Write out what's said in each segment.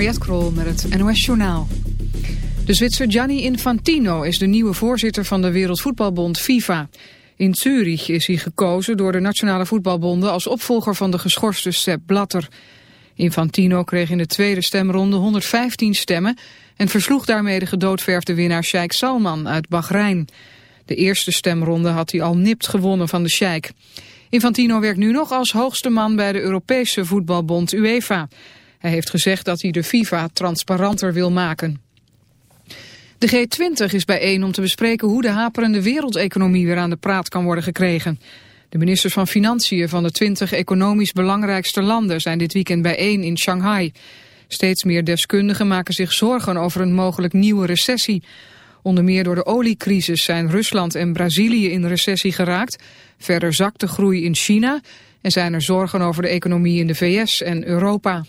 Krol met het NOS Journaal. De Zwitser Gianni Infantino is de nieuwe voorzitter van de Wereldvoetbalbond FIFA. In Zurich is hij gekozen door de nationale voetbalbonden als opvolger van de geschorste Sepp Blatter. Infantino kreeg in de tweede stemronde 115 stemmen en versloeg daarmee de gedoodverfde winnaar Sheikh Salman uit Bahrein. De eerste stemronde had hij al nipt gewonnen van de Sheikh. Infantino werkt nu nog als hoogste man bij de Europese voetbalbond UEFA. Hij heeft gezegd dat hij de FIFA transparanter wil maken. De G20 is bijeen om te bespreken hoe de haperende wereldeconomie weer aan de praat kan worden gekregen. De ministers van Financiën van de 20 economisch belangrijkste landen zijn dit weekend bijeen in Shanghai. Steeds meer deskundigen maken zich zorgen over een mogelijk nieuwe recessie. Onder meer door de oliecrisis zijn Rusland en Brazilië in recessie geraakt. Verder zakt de groei in China en zijn er zorgen over de economie in de VS en Europa.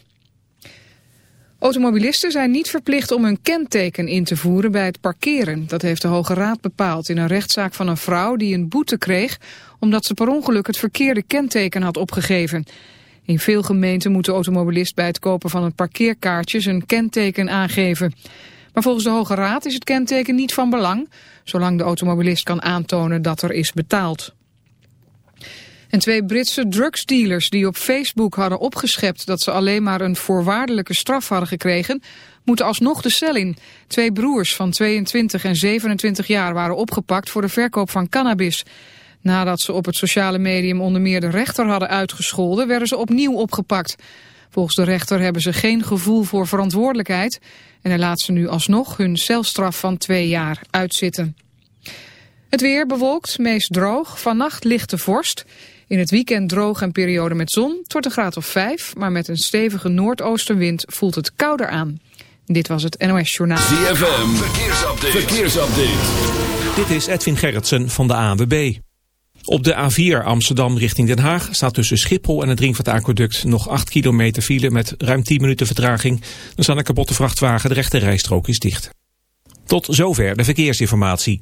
Automobilisten zijn niet verplicht om hun kenteken in te voeren bij het parkeren. Dat heeft de Hoge Raad bepaald in een rechtszaak van een vrouw die een boete kreeg... omdat ze per ongeluk het verkeerde kenteken had opgegeven. In veel gemeenten moet de automobilist bij het kopen van een parkeerkaartje zijn kenteken aangeven. Maar volgens de Hoge Raad is het kenteken niet van belang... zolang de automobilist kan aantonen dat er is betaald. En twee Britse drugsdealers die op Facebook hadden opgeschept dat ze alleen maar een voorwaardelijke straf hadden gekregen, moeten alsnog de cel in. Twee broers van 22 en 27 jaar waren opgepakt voor de verkoop van cannabis. Nadat ze op het sociale medium onder meer de rechter hadden uitgescholden, werden ze opnieuw opgepakt. Volgens de rechter hebben ze geen gevoel voor verantwoordelijkheid en hij laat ze nu alsnog hun celstraf van twee jaar uitzitten. Het weer bewolkt, meest droog, vannacht lichte vorst. In het weekend droog en periode met zon. Het wordt een graad of 5, maar met een stevige noordoostenwind voelt het kouder aan. Dit was het NOS Journaal. ZFM, verkeersupdate. verkeersupdate. Dit is Edwin Gerritsen van de ANWB. Op de A4 Amsterdam richting Den Haag staat tussen Schiphol en het Ringvaartaqueduct nog 8 kilometer file met ruim 10 minuten vertraging. Er staat een kapotte vrachtwagen, de rechte rijstrook is dicht. Tot zover de verkeersinformatie.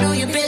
Know you been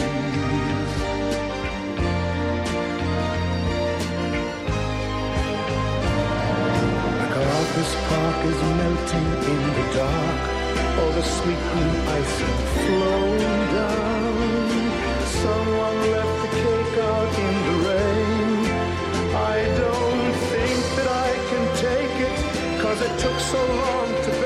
MacArthur's Park is melting in the dark. All the sweet green icing flowing down. Someone left the cake out in the rain. I don't think that I can take it, cause it took so long to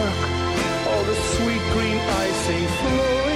dark. All the sweet green icing flowing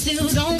still don't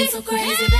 me so crazy.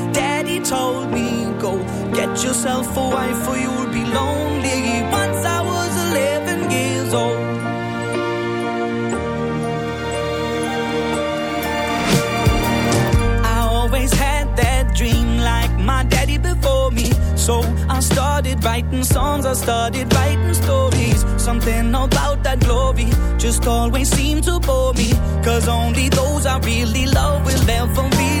yourself a wife or you'll be lonely. Once I was 11 years old. I always had that dream like my daddy before me. So I started writing songs, I started writing stories. Something about that glory just always seemed to bore me. Cause only those I really love will ever really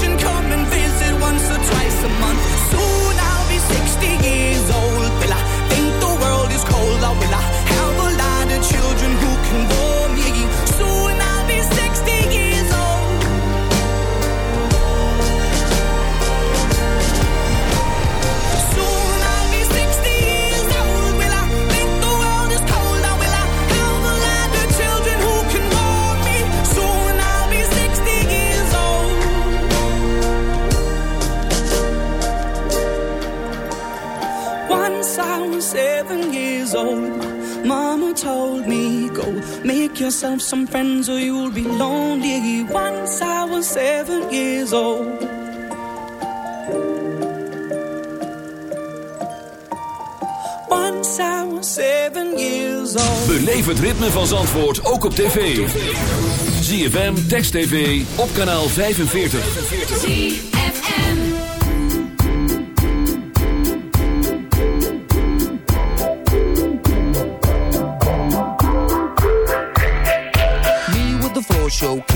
yourself some friends or you'll be lonely. Once I was seven years old. Once I. Beleef het ritme van Zandvoort ook op tv. ZFM, Text TV, op kanaal 45.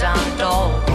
story's untold.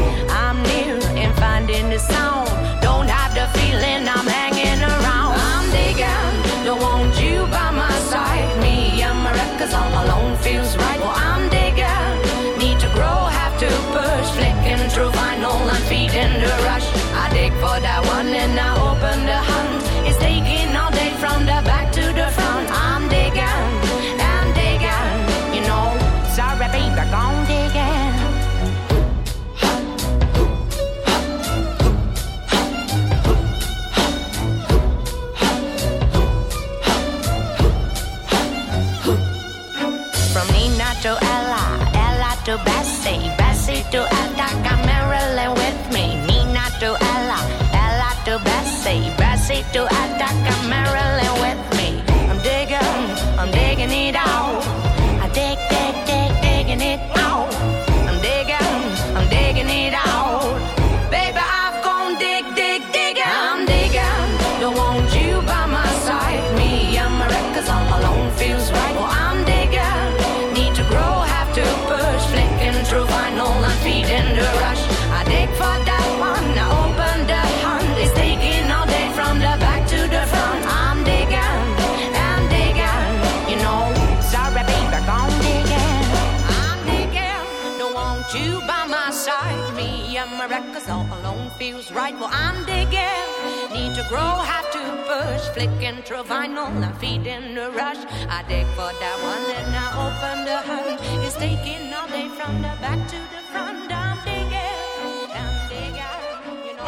I'm digging, need to grow, have to push. Flicking through vinyl and feeding the rush. I dig for that one and I open the hunt. It's taking all day from the back to the front. I'm digging, I'm digging, you know.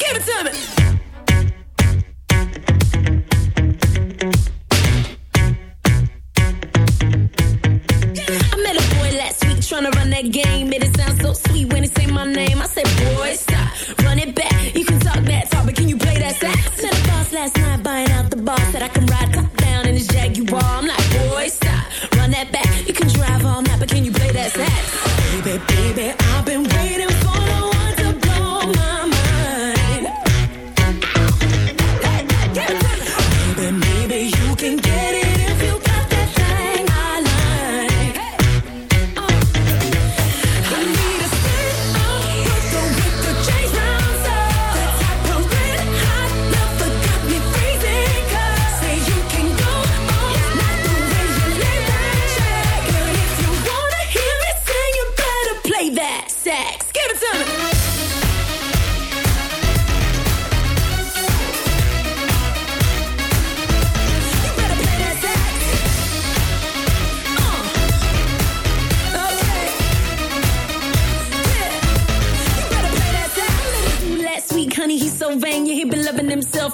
Give it to me. I met a boy last week tryna run that game. Made it sound so sweet